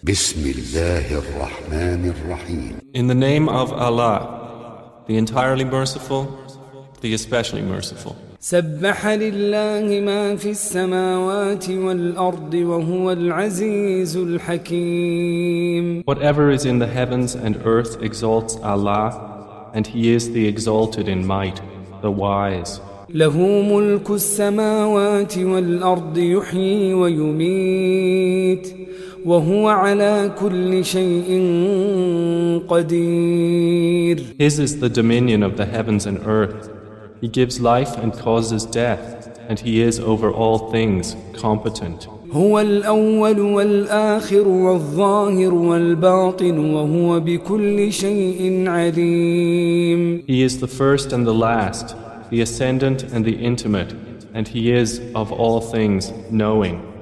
In the name of Allah, the entirely merciful, the especially merciful. سبح لله ما في السماوات والأرض وهو العزيز الحكيم Whatever is in the heavens and earth exalts Allah, and He is the exalted in might, the wise. له ملك السماوات والأرض يحيي ويميت وهو على كل شيء قدير His is the dominion of the heavens and earth. He gives life and causes death, and He is over all things competent. هو الأول والآخر والظاهر والباطن وهو بكل شيء عليم He is the first and the last, the ascendant and the intimate, and He is of all things knowing.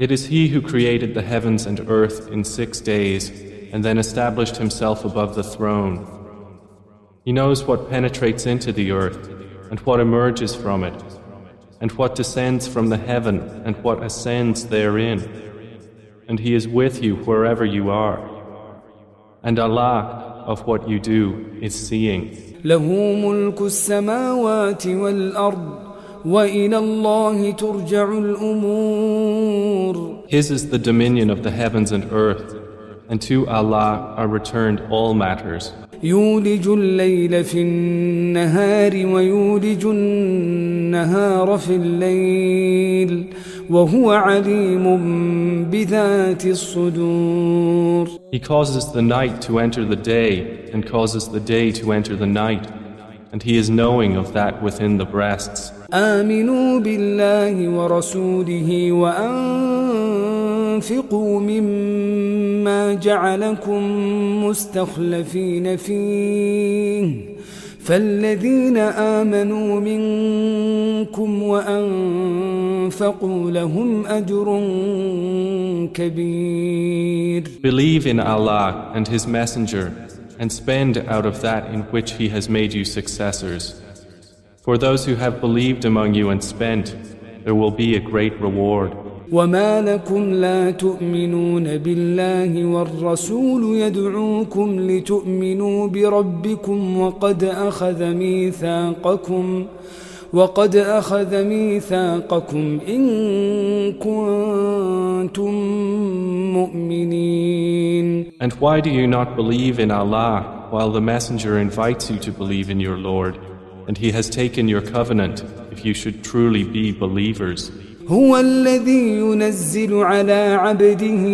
It is He who created the heavens and earth in six days and then established Himself above the throne. He knows what penetrates into the earth and what emerges from it, and what descends from the heaven and what ascends therein. And He is with you wherever you are. And Allah of what you do is seeing. له ملك السماوات والأرض وإلى الله ترجع الأمور His is the dominion of the heavens and earth, and to Allah are returned all matters. يولج الليل في النهار ويولج النهار في الليل وهو عليم بذات الصدور He causes the night to enter the day and causes the day to enter the night, and He is knowing of that within the breasts. آمنوا بالله ورسوله وأنفقوا مما جعلكم مستخلفين فيه فالذين آمنوا منكم وأنفقوا لهم أجر كبير Believe in Allah and His Messenger and spend out of that in which He has made you successors. For those who have believed among you and spent, there will be a great reward. وما لكم لا تؤمنون بالله والرسول يدعوكم لتؤمنوا بربكم وقد أخذ ميثاقكم وقد أخذ ميثاقكم إن كنتم مؤمنين And why do you not believe in Allah while the Messenger invites you to believe in your Lord? And He has taken your covenant if you should truly be believers. هو الذي ينزل على عبده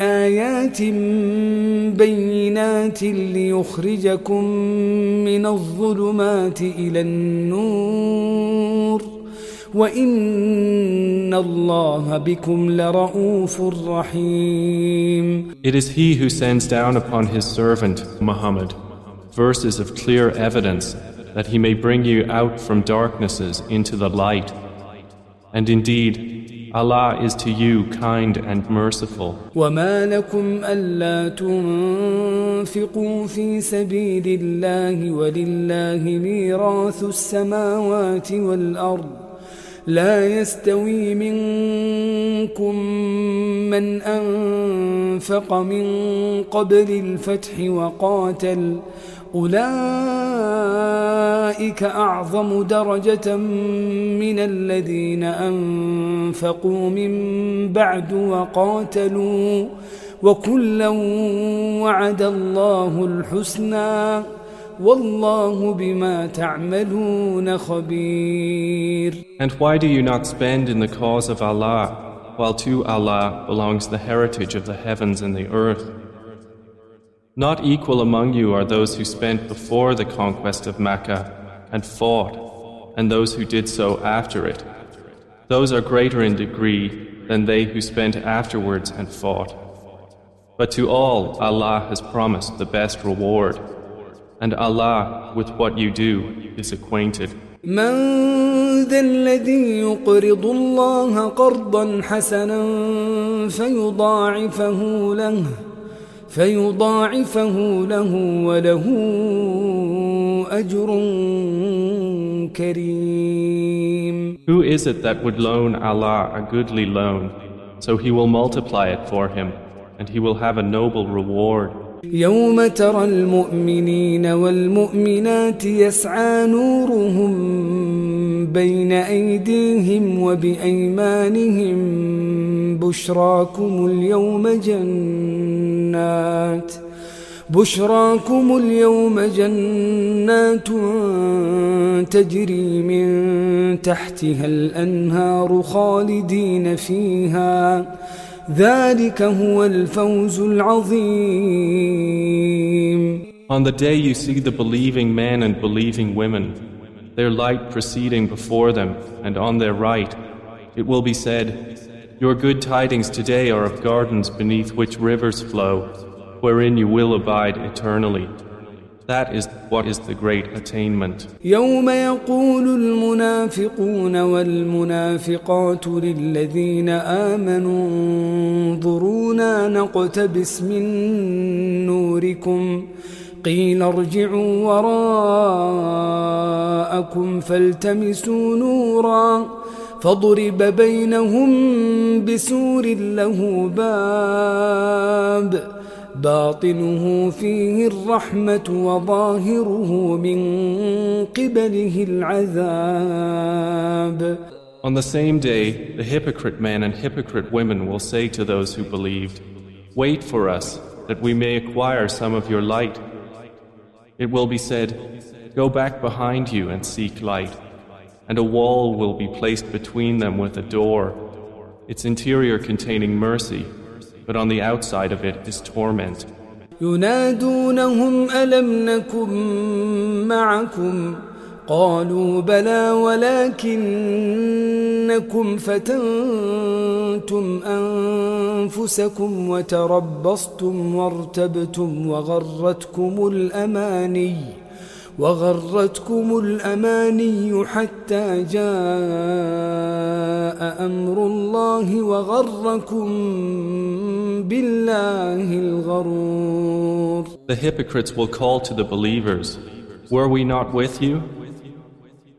آيات بينات ليخرجكم من الظلمات إلى النور وإن الله بكم لرؤوف رحيم It is He who sends down upon His servant, Muhammad, verses of clear evidence that He may bring you out from darknesses into the light. And indeed, Allah is to you kind and merciful. وما لكم ألا تنفقوا في سبيل الله ولله ميراث السماوات والأرض لا يستوي منكم من أنفق من قبل الفتح وقاتل أولئك أعظم درجة من الذين أنفقوا من بعد وقاتلوا وكلا وعد الله الحسنى والله بما تعملون خبير And why do you not spend in the cause of Allah, while to Allah belongs the heritage of the heavens and the earth? Not equal among you are those who spent before the conquest of Mecca and fought, and those who did so after it. Those are greater in degree, than they who spent afterwards and fought. But to all Allah has promised the best reward, and Allah with what you do is acquainted. من ذا الذي يقرض الله قرضا حسنا فيضاعفه له فيضاعفه له وله أجر كريم Who is it that would loan Allah a goodly loan so he will multiply it for him and he will have a noble reward يوم ترى المؤمنين والمؤمنات يسعى نورهم بين أيديهم وبأيمانهم بشراكم اليوم جنات بشراكم اليوم جنات تجري من تحتها الأنهار خالدين فيها ذلك هو الفوز العظيم On the day you see the believing men and believing women, their light proceeding before them and on their right, it will be said, Your good tidings today are of gardens beneath which rivers flow, wherein you will abide eternally. That is what is the great attainment. يوم يقول المنافقون والمنافقات للذين آمنوا انظرونا نقتبس من نوركم قيل ارجعوا وراءكم فالتمسوا نورا فضرب بينهم بسور له باب باطنه فيه الرحمة وظاهره من قبله العذاب On the same day, the hypocrite men and hypocrite women will say to those who believed, Wait for us, that we may acquire some of your light. It will be said, Go back behind you and seek light. And a wall will be placed between them with a door, its interior containing mercy, But on the outside of it is torment. ينادونهم ألم نكن معكم قالوا بلى ولكنكم فتنتم أنفسكم وتربصتم وارتبتم وغرتكم الأماني وغرتكم الأماني حتى جاء أمر الله وغركم بالله الغرور The hypocrites will call to the believers, Were we not with you?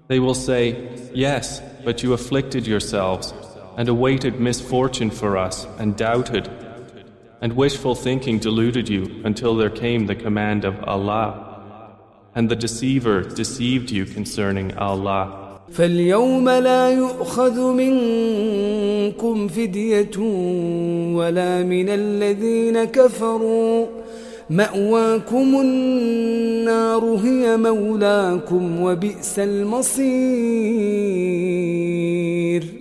They will say, Yes, but you afflicted yourselves and awaited misfortune for us and doubted. And wishful thinking deluded you until there came the command of Allah. And the deceiver deceived you concerning Allah. فاليوم لا يؤخذ منكم فدية ولا من الذين كفروا مأواكم النار هي مولاكم وبئس المصير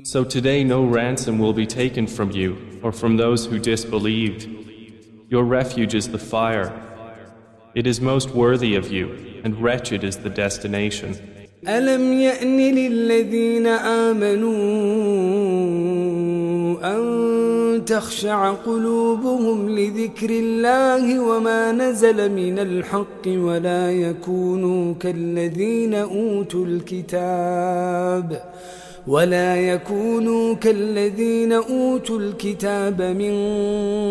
So today no ransom will be taken from you or from those who disbelieved. Your refuge is the fire. It is most worthy of you, And wretched is the destination. ألم يأن للذين آمنوا أن تخشع قلوبهم لذكر الله وما نزل من الحق ولا يكونوا كالذين أوتوا الكتاب ولا يكونوا كالذين أوتوا الكتاب من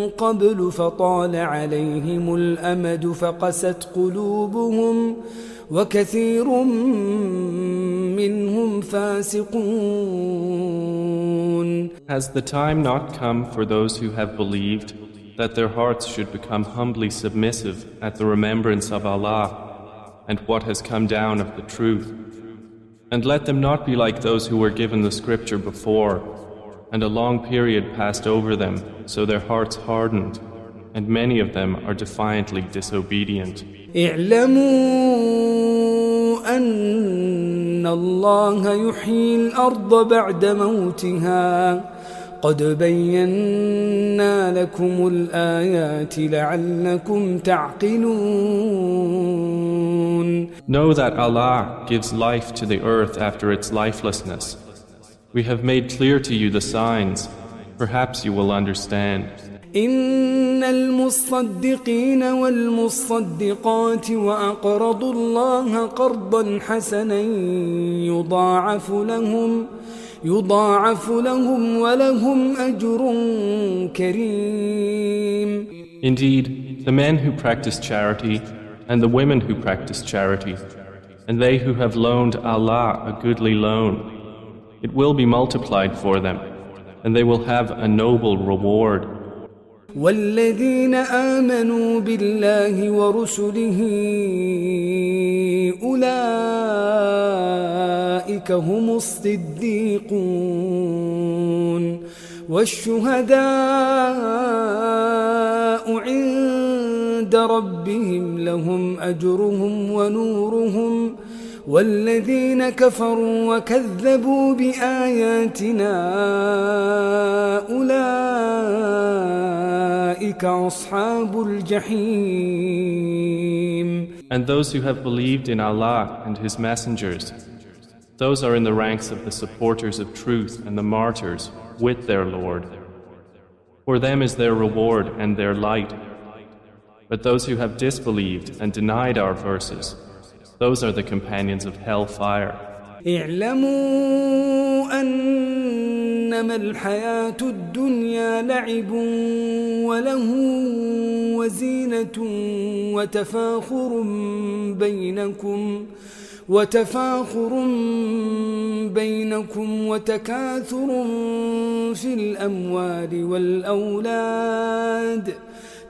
قبل فطال عليهم الأمد فقست قلوبهم وكثير منهم فاسقون Has the time not come for those who have believed that their hearts should become humbly submissive at the remembrance of Allah and what has come down of the truth? And let them not be like those who were given the scripture before, and a long period passed over them, so their hearts hardened, and many of them are defiantly disobedient. اعلموا أن الله يحيي الأرض بعد موتها قد بينا لكم الآيات لعلكم تعقلون Know that Allah gives life to the earth after its lifelessness. We have made clear to you the signs, perhaps you will understand. إن المصدقين والمصدقات وأقرضوا الله قرضا حسنا يضاعف لهم يضاعف لهم ولهم أجر كريم Indeed, the men who practice charity and the women who practice charity and they who have loaned Allah a goodly loan, it will be multiplied for them and they will have a noble reward. والذين آمنوا بالله ورسله أولئك هم الصديقون والشهداء عند ربهم لهم أجرهم ونورهم والذين كفروا وكذبوا بآياتنا أولئك أصحاب الجحيم. And those who have believed in Allah and His messengers, those are in the ranks of the supporters of truth and the martyrs with their Lord. For them is their reward and their light. But those who have disbelieved and denied our verses, those are the companions of hell fire. اعلموا أنما الحياة الدنيا لعب وله وزينة وتفاخر بينكم وتفاخر بينكم وتكاثر في الأموال والأولاد ۖ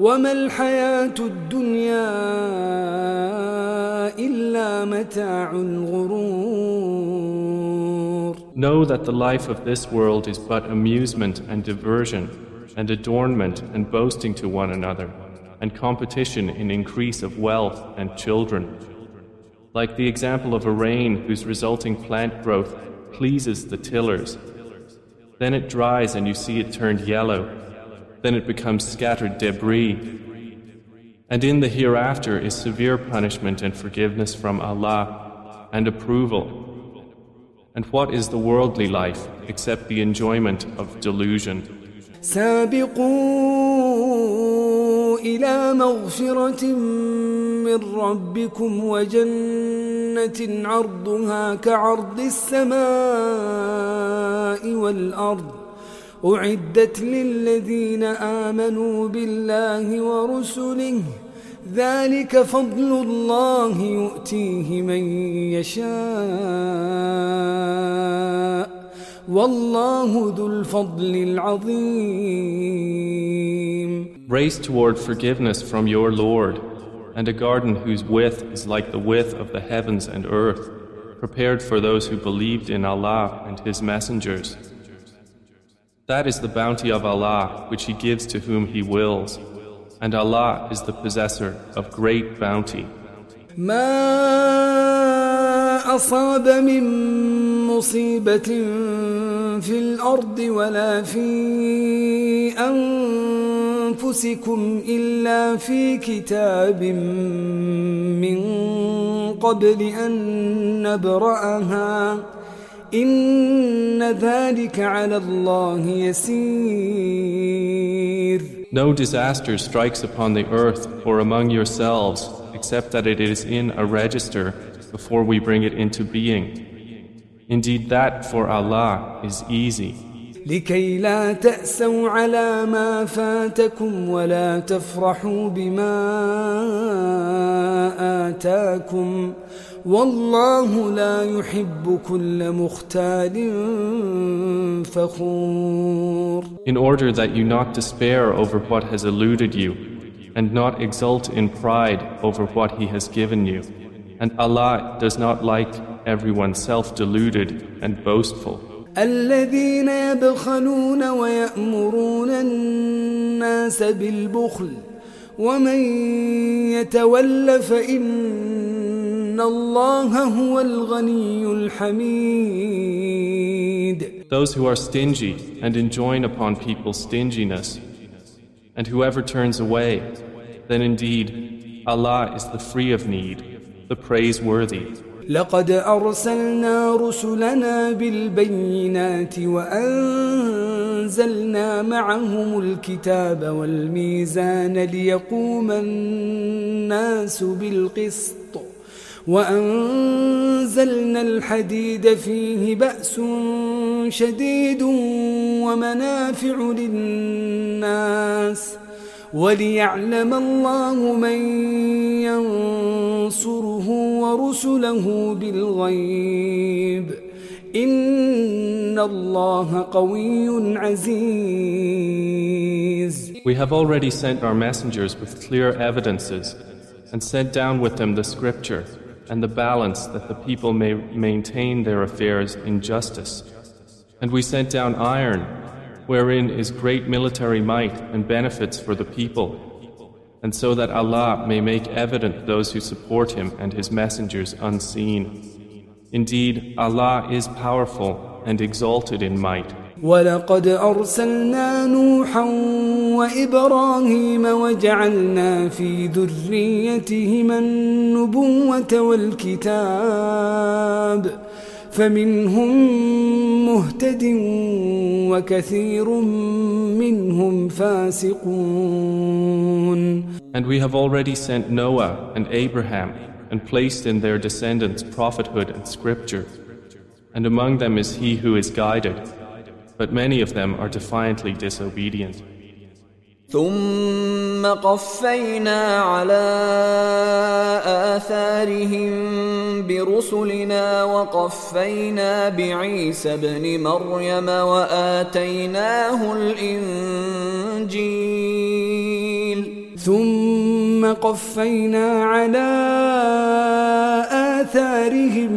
وما الحياة الدنيا إلا متاع الغرور Know that the life of this world is but amusement and diversion and adornment and boasting to one another and competition in increase of wealth and children. Like the example of a rain whose resulting plant growth pleases the tillers. Then it dries and you see it turned yellow then it becomes scattered debris. And in the hereafter is severe punishment and forgiveness from Allah and approval. And what is the worldly life except the enjoyment of delusion? سابقوا إلى مغفرة من ربكم وجنة عرضها كعرض السماء والأرض أعدت للذين آمنوا بالله ورسله ذلك فضل الله يؤتيه من يشاء والله ذو الفضل العظيم Race toward forgiveness from your Lord and a garden whose width is like the width of the heavens and earth prepared for those who believed in Allah and His messengers That is the bounty of Allah which He gives to whom He wills. And Allah is the possessor of great bounty. ما أصاب من مصيبة في الأرض ولا في أنفسكم إلا في كتاب من قبل أن نبرأها إن ذلك على الله يسير No disaster strikes upon the earth or among yourselves except that it is in a register before we bring it into being. Indeed that for Allah is easy. لكي لا تأسوا على ما فاتكم ولا تفرحوا بما آتاكم والله لا يحب كل مختال فخور In order that you not despair over what has eluded you and not exult in pride over what he has given you. And Allah does not like everyone self-deluded and boastful. الذين يبخلون ويأمرون الناس بالبخل ومن يتول فإن الله هو الغني الحميد Those who are stingy and enjoin upon people stinginess, and whoever turns away, then indeed Allah is the free of need, the praiseworthy. لقد أرسلنا رسلنا بالبينات وأنزلنا معهم الكتاب والميزان ليقوم الناس بالقسط وأنزلنا الحديد فيه بأس شديد ومنافع للناس وليعلم الله من ينصره ورسله بالغيب إن الله قوي عزيز We have already sent our messengers with clear evidences and sent down with them the scripture and the balance that the people may maintain their affairs in justice. And we sent down iron wherein is great military might and benefits for the people, and so that Allah may make evident those who support Him and His messengers unseen. Indeed, Allah is powerful and exalted in might. ولقد أرسلنا نوحا وإبراهيم وجعلنا في ذريتهما النبوة والكتاب فمنهم مهتد وكثير منهم فاسقون And we have already sent Noah and Abraham and placed in their descendants prophethood and scripture. And among them is he who is guided, but many of them are defiantly disobedient. ثم قفينا على آثارهم برسلنا وقفينا بعيسى ابن مريم وآتيناه الإنجيل ثم قفينا على آثارهم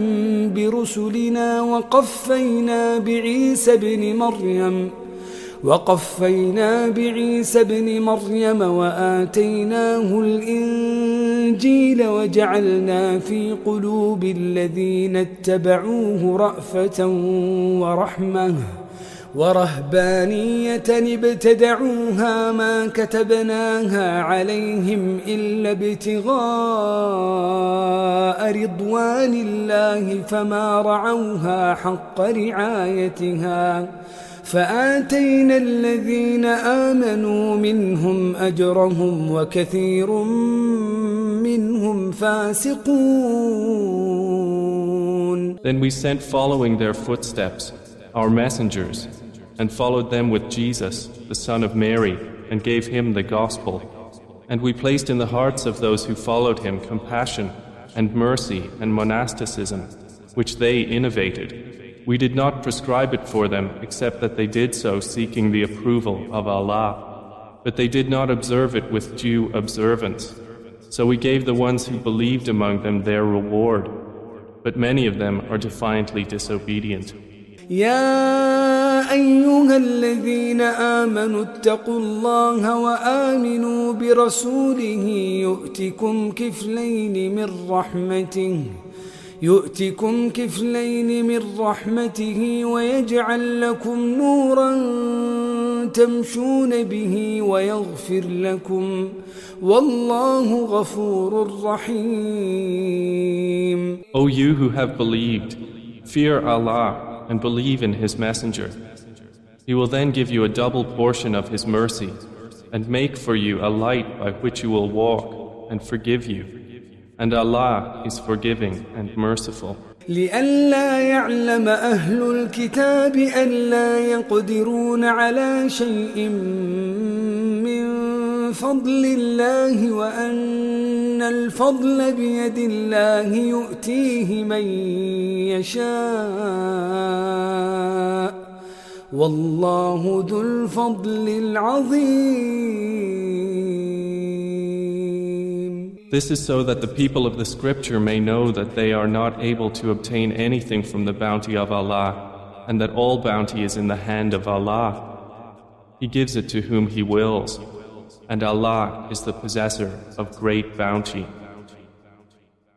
برسلنا وقفينا بعيسى ابن مريم وقفينا بعيسى ابن مريم وآتيناه الإنجيل وجعلنا في قلوب الذين اتبعوه رأفة ورحمة. ورهبانية ابتدعوها ما كتبناها عليهم إلا ابتغاء رضوان الله فما رعوها حق رعايتها. فآتينا الذين آمنوا منهم أجرهم وكثير منهم فاسقون. Then we sent following their footsteps our messengers and followed them with Jesus, the son of Mary, and gave him the gospel. And we placed in the hearts of those who followed him compassion and mercy and monasticism, which they innovated. We did not prescribe it for them except that they did so seeking the approval of Allah. But they did not observe it with due observance. So we gave the ones who believed among them their reward. But many of them are defiantly disobedient. يا أيها الذين آمنوا اتقوا الله وآمنوا برسوله يؤتكم كفلين من رحمته يؤتكم كفلين من رحمته ويجعل لكم نورا تمشون به ويغفر لكم والله غفور رحيم O you who have believed, fear Allah and believe in His Messenger. He will then give you a double portion of His mercy and make for you a light by which you will walk and forgive you. And Allah is forgiving and merciful. لئلا يعلم أهل الكتاب ألا يقدرون على شيء من فضل الله وأن الفضل بيد الله يؤتيه من يشاء والله ذو الفضل العظيم This is so that the people of the scripture may know that they are not able to obtain anything from the bounty of Allah and that all bounty is in the hand of Allah. He gives it to whom He wills. And Allah is the possessor of great bounty.